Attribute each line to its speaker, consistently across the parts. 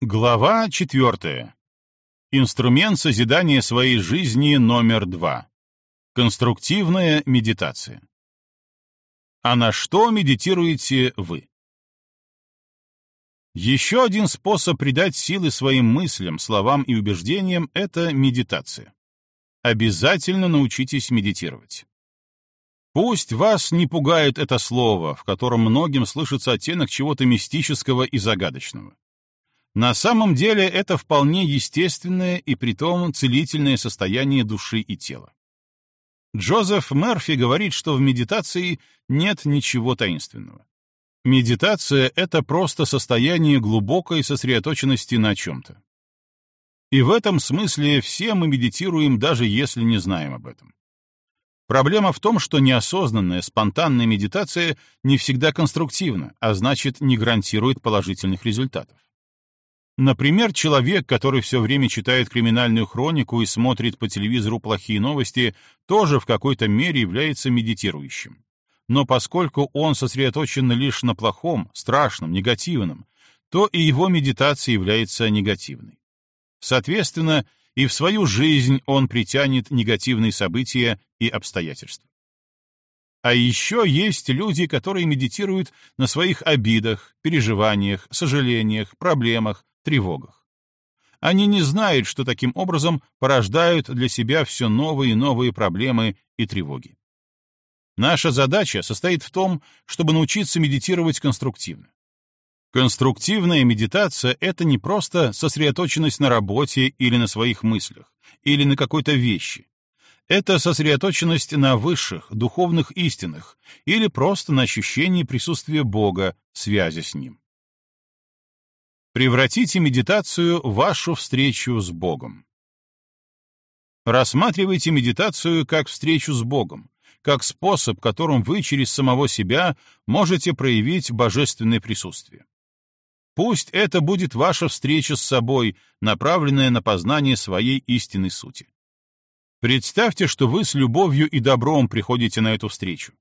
Speaker 1: Глава четвертая. Инструмент созидания своей жизни номер два. Конструктивная медитация. А на что медитируете вы? Еще один способ придать силы своим мыслям, словам и убеждениям — это медитация. Обязательно научитесь медитировать. Пусть вас не пугает это слово, в котором многим слышится оттенок чего-то мистического и загадочного. На самом деле это вполне естественное и притом целительное состояние души и тела. Джозеф Мерфи говорит, что в медитации нет ничего таинственного. Медитация — это просто состояние глубокой сосредоточенности на чем-то. И в этом смысле все мы медитируем, даже если не знаем об этом. Проблема в том, что неосознанная, спонтанная медитация не всегда конструктивна, а значит, не гарантирует положительных результатов. Например, человек, который все время читает криминальную хронику и смотрит по телевизору плохие новости, тоже в какой-то мере является медитирующим. Но поскольку он сосредоточен лишь на плохом, страшном, негативном, то и его медитация является негативной. Соответственно, и в свою жизнь он притянет негативные события и обстоятельства. А еще есть люди, которые медитируют на своих обидах, переживаниях, сожалениях, проблемах, тревогах. Они не знают, что таким образом порождают для себя все новые и новые проблемы и тревоги. Наша задача состоит в том, чтобы научиться медитировать конструктивно. Конструктивная медитация — это не просто сосредоточенность на работе или на своих мыслях, или на какой-то вещи. Это сосредоточенность на высших, духовных истинах или просто на ощущении присутствия Бога, связи с Ним. Превратите медитацию в вашу встречу с Богом. Рассматривайте медитацию как встречу с Богом, как способ, которым вы через самого себя можете проявить божественное присутствие. Пусть это будет ваша встреча с собой, направленная на познание своей истинной сути. Представьте, что вы с любовью и добром приходите на эту встречу.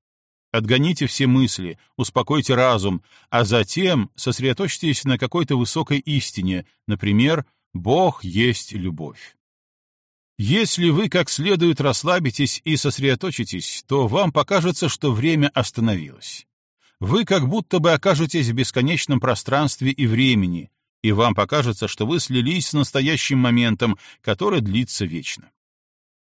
Speaker 1: Отгоните все мысли, успокойте разум, а затем сосредоточьтесь на какой-то высокой истине, например, «Бог есть любовь». Если вы как следует расслабитесь и сосредоточитесь, то вам покажется, что время остановилось. Вы как будто бы окажетесь в бесконечном пространстве и времени, и вам покажется, что вы слились с настоящим моментом, который длится вечно.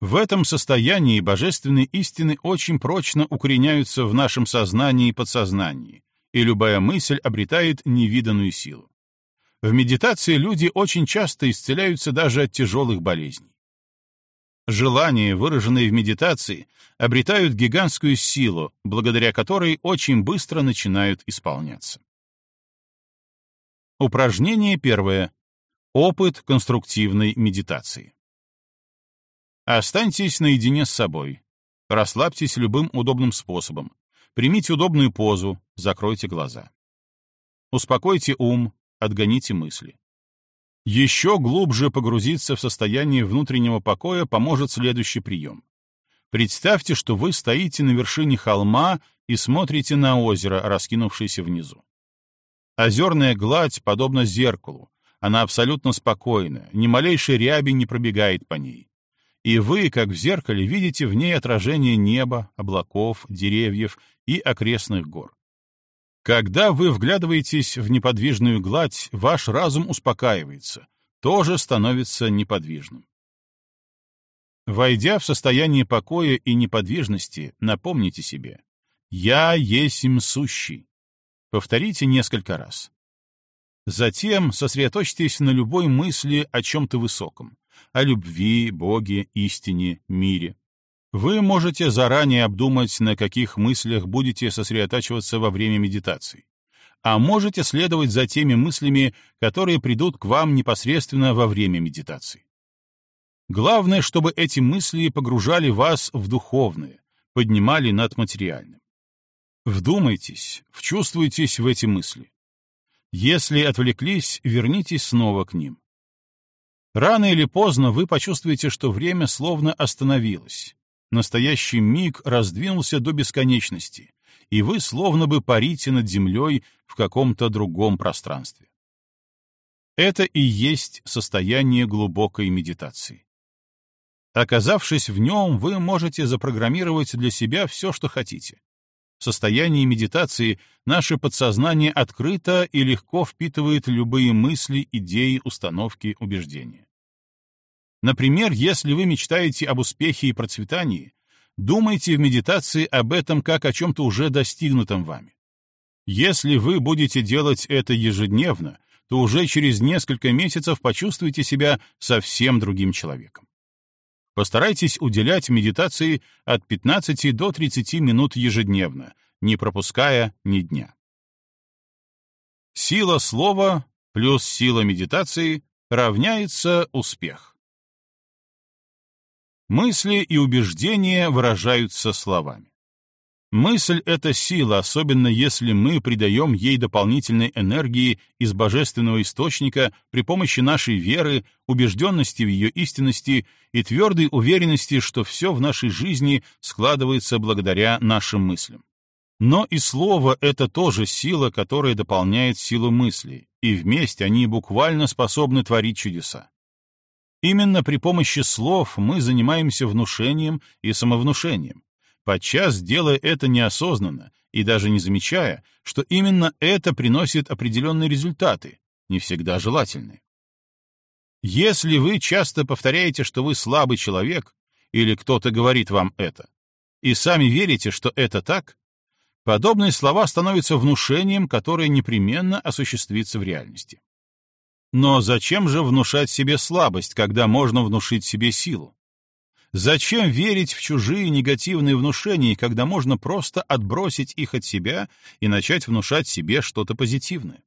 Speaker 1: В этом состоянии божественные истины очень прочно укореняются в нашем сознании и подсознании, и любая мысль обретает невиданную силу. В медитации люди очень часто исцеляются даже от тяжелых болезней. Желания, выраженные в медитации, обретают гигантскую силу, благодаря которой очень быстро начинают исполняться. Упражнение первое. Опыт конструктивной медитации. Останьтесь наедине с собой. Расслабьтесь любым удобным способом. Примите удобную позу, закройте глаза. Успокойте ум, отгоните мысли. Еще глубже погрузиться в состояние внутреннего покоя поможет следующий прием. Представьте, что вы стоите на вершине холма и смотрите на озеро, раскинувшееся внизу. Озерная гладь подобна зеркалу, она абсолютно спокойна, ни малейшей ряби не пробегает по ней и вы, как в зеркале, видите в ней отражение неба, облаков, деревьев и окрестных гор. Когда вы вглядываетесь в неподвижную гладь, ваш разум успокаивается, тоже становится неподвижным. Войдя в состояние покоя и неподвижности, напомните себе «Я есмь сущий». Повторите несколько раз. Затем сосредоточьтесь на любой мысли о чем-то высоком, о любви, Боге, истине, мире. Вы можете заранее обдумать, на каких мыслях будете сосредотачиваться во время медитации. А можете следовать за теми мыслями, которые придут к вам непосредственно во время медитации. Главное, чтобы эти мысли погружали вас в духовное, поднимали над материальным. Вдумайтесь, вчувствуйтесь в эти мысли. Если отвлеклись, вернитесь снова к ним. Рано или поздно вы почувствуете, что время словно остановилось. Настоящий миг раздвинулся до бесконечности, и вы словно бы парите над землей в каком-то другом пространстве. Это и есть состояние глубокой медитации. Оказавшись в нем, вы можете запрограммировать для себя все, что хотите. В состоянии медитации наше подсознание открыто и легко впитывает любые мысли, идеи, установки, убеждения. Например, если вы мечтаете об успехе и процветании, думайте в медитации об этом как о чем-то уже достигнутом вами. Если вы будете делать это ежедневно, то уже через несколько месяцев почувствуете себя совсем другим человеком. Постарайтесь уделять медитации от 15 до 30 минут ежедневно, не пропуская ни дня. Сила слова плюс сила медитации равняется успех. Мысли и убеждения выражаются словами. Мысль — это сила, особенно если мы придаем ей дополнительной энергии из божественного источника при помощи нашей веры, убежденности в ее истинности и твердой уверенности, что все в нашей жизни складывается благодаря нашим мыслям. Но и слово — это тоже сила, которая дополняет силу мысли, и вместе они буквально способны творить чудеса. Именно при помощи слов мы занимаемся внушением и самовнушением, подчас делая это неосознанно и даже не замечая, что именно это приносит определенные результаты, не всегда желательные. Если вы часто повторяете, что вы слабый человек, или кто-то говорит вам это, и сами верите, что это так, подобные слова становятся внушением, которое непременно осуществится в реальности. Но зачем же внушать себе слабость, когда можно внушить себе силу? Зачем верить в чужие негативные внушения, когда можно просто отбросить их от себя и начать внушать себе что-то позитивное?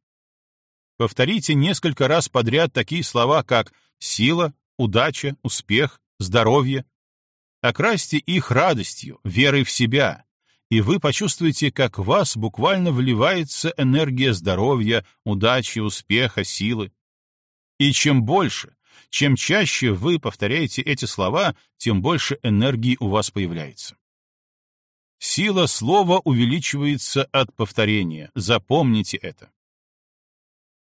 Speaker 1: Повторите несколько раз подряд такие слова, как «сила», «удача», «успех», «здоровье». Окрасьте их радостью, верой в себя, и вы почувствуете, как в вас буквально вливается энергия здоровья, удачи, успеха, силы. И чем больше, чем чаще вы повторяете эти слова, тем больше энергии у вас появляется. Сила слова увеличивается от повторения, запомните это.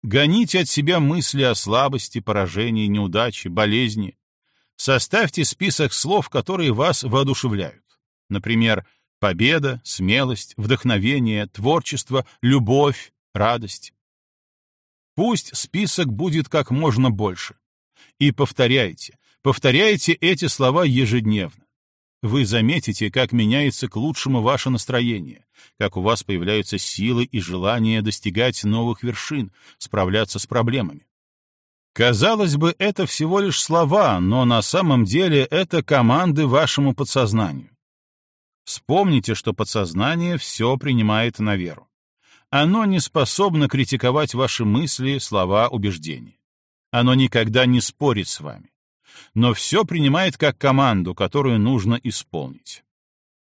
Speaker 1: Гоните от себя мысли о слабости, поражении, неудаче, болезни. Составьте список слов, которые вас воодушевляют. Например, победа, смелость, вдохновение, творчество, любовь, радость. Пусть список будет как можно больше. И повторяйте, повторяйте эти слова ежедневно. Вы заметите, как меняется к лучшему ваше настроение, как у вас появляются силы и желание достигать новых вершин, справляться с проблемами. Казалось бы, это всего лишь слова, но на самом деле это команды вашему подсознанию. Вспомните, что подсознание все принимает на веру. Оно не способно критиковать ваши мысли, слова, убеждения. Оно никогда не спорит с вами. Но все принимает как команду, которую нужно исполнить.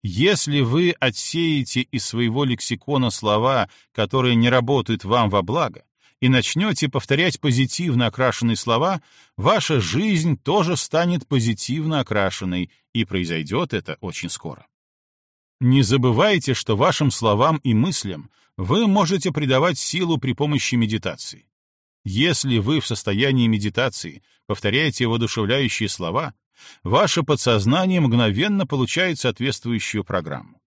Speaker 1: Если вы отсеете из своего лексикона слова, которые не работают вам во благо, и начнете повторять позитивно окрашенные слова, ваша жизнь тоже станет позитивно окрашенной, и произойдет это очень скоро. Не забывайте, что вашим словам и мыслям вы можете придавать силу при помощи медитации. Если вы в состоянии медитации повторяете воодушевляющие слова, ваше подсознание мгновенно получает соответствующую программу.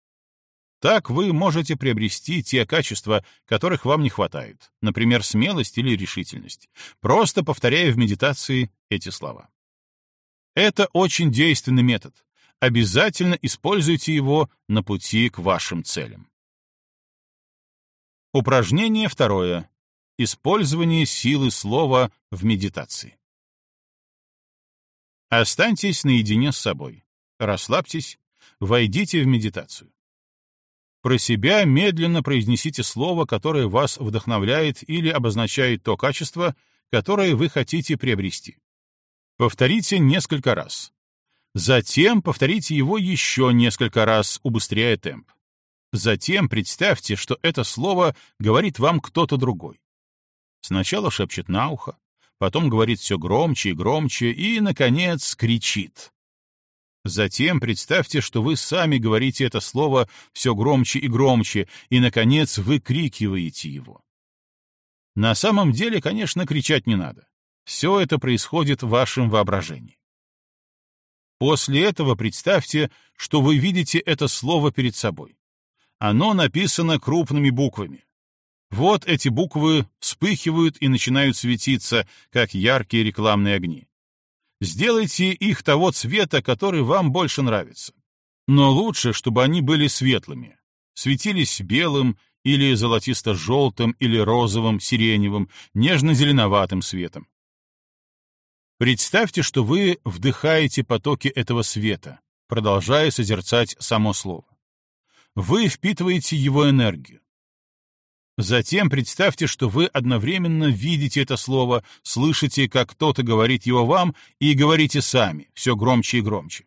Speaker 1: Так вы можете приобрести те качества, которых вам не хватает, например, смелость или решительность, просто повторяя в медитации эти слова. Это очень действенный метод. Обязательно используйте его на пути к вашим целям. Упражнение второе. Использование силы слова в медитации. Останьтесь наедине с собой. Расслабьтесь, войдите в медитацию. Про себя медленно произнесите слово, которое вас вдохновляет или обозначает то качество, которое вы хотите приобрести. Повторите несколько раз. Затем повторите его еще несколько раз, убыстряя темп. Затем представьте, что это слово говорит вам кто-то другой. Сначала шепчет на ухо, потом говорит все громче и громче и, наконец, кричит. Затем представьте, что вы сами говорите это слово все громче и громче, и, наконец, выкрикиваете его. На самом деле, конечно, кричать не надо. Все это происходит в вашем воображении. После этого представьте, что вы видите это слово перед собой. Оно написано крупными буквами. Вот эти буквы вспыхивают и начинают светиться, как яркие рекламные огни. Сделайте их того цвета, который вам больше нравится. Но лучше, чтобы они были светлыми, светились белым или золотисто-желтым или розовым, сиреневым, нежно-зеленоватым светом. Представьте, что вы вдыхаете потоки этого света, продолжая созерцать само слово. Вы впитываете его энергию. Затем представьте, что вы одновременно видите это слово, слышите, как кто-то говорит его вам, и говорите сами, все громче и громче.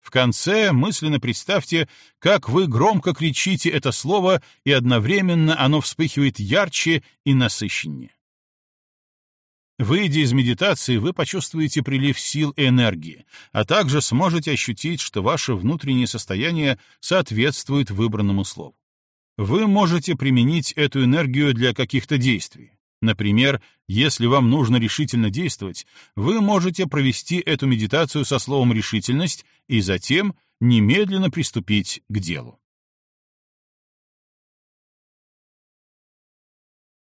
Speaker 1: В конце мысленно представьте, как вы громко кричите это слово, и одновременно оно вспыхивает ярче и насыщеннее. Выйдя из медитации, вы почувствуете прилив сил и энергии, а также сможете ощутить, что ваше внутреннее состояние соответствует выбранному слову. Вы можете применить эту энергию для каких-то действий. Например, если вам нужно решительно действовать, вы можете провести эту медитацию со словом «решительность» и затем немедленно приступить к делу.